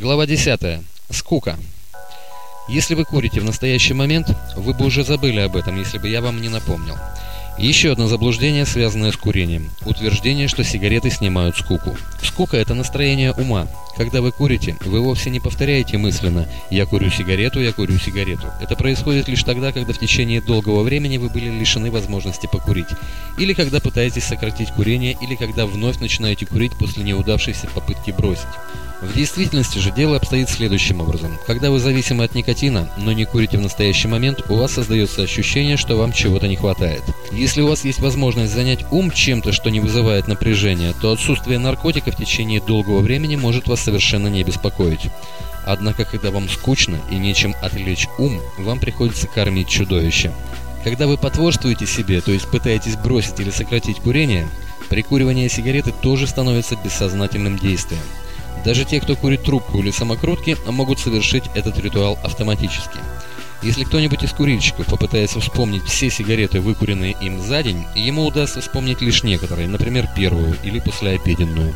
Глава 10. Скука. Если вы курите в настоящий момент, вы бы уже забыли об этом, если бы я вам не напомнил. Еще одно заблуждение, связанное с курением. Утверждение, что сигареты снимают скуку. Скука – это настроение ума. Когда вы курите, вы вовсе не повторяете мысленно «я курю сигарету, я курю сигарету». Это происходит лишь тогда, когда в течение долгого времени вы были лишены возможности покурить. Или когда пытаетесь сократить курение, или когда вновь начинаете курить после неудавшейся попытки бросить. В действительности же дело обстоит следующим образом. Когда вы зависимы от никотина, но не курите в настоящий момент, у вас создается ощущение, что вам чего-то не хватает. Если у вас есть возможность занять ум чем-то, что не вызывает напряжения, то отсутствие наркотика в течение долгого времени может вас совершенно не беспокоить. Однако, когда вам скучно и нечем отвлечь ум, вам приходится кормить чудовище. Когда вы потворствуете себе, то есть пытаетесь бросить или сократить курение, прикуривание сигареты тоже становится бессознательным действием. Даже те, кто курит трубку или самокрутки, могут совершить этот ритуал автоматически. Если кто-нибудь из курильщиков попытается вспомнить все сигареты, выкуренные им за день, ему удастся вспомнить лишь некоторые, например, первую или послеобеденную.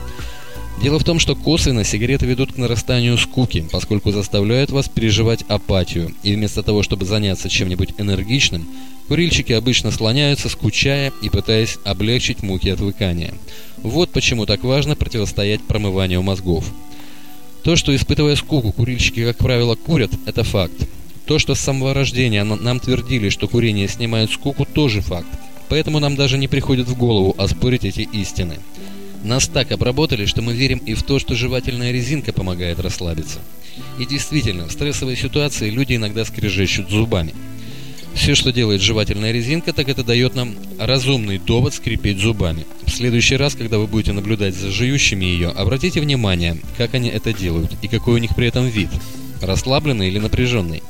Дело в том, что косвенно сигареты ведут к нарастанию скуки, поскольку заставляют вас переживать апатию, и вместо того, чтобы заняться чем-нибудь энергичным, курильщики обычно слоняются, скучая и пытаясь облегчить муки отвыкания. Вот почему так важно противостоять промыванию мозгов. То, что испытывая скуку, курильщики, как правило, курят, это факт. То, что с самого рождения нам твердили, что курение снимает скуку, тоже факт. Поэтому нам даже не приходит в голову оспорить эти истины. Нас так обработали, что мы верим и в то, что жевательная резинка помогает расслабиться. И действительно, в стрессовой ситуации люди иногда скрежещут зубами. Все, что делает жевательная резинка, так это дает нам разумный довод скрипеть зубами. В следующий раз, когда вы будете наблюдать за жующими ее, обратите внимание, как они это делают и какой у них при этом вид. Расслабленный или напряженный.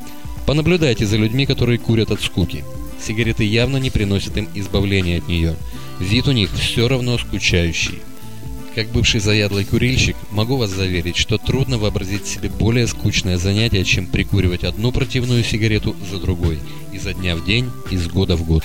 Понаблюдайте за людьми, которые курят от скуки. Сигареты явно не приносят им избавления от нее. Вид у них все равно скучающий. Как бывший заядлый курильщик, могу вас заверить, что трудно вообразить себе более скучное занятие, чем прикуривать одну противную сигарету за другой, изо дня в день, из года в год.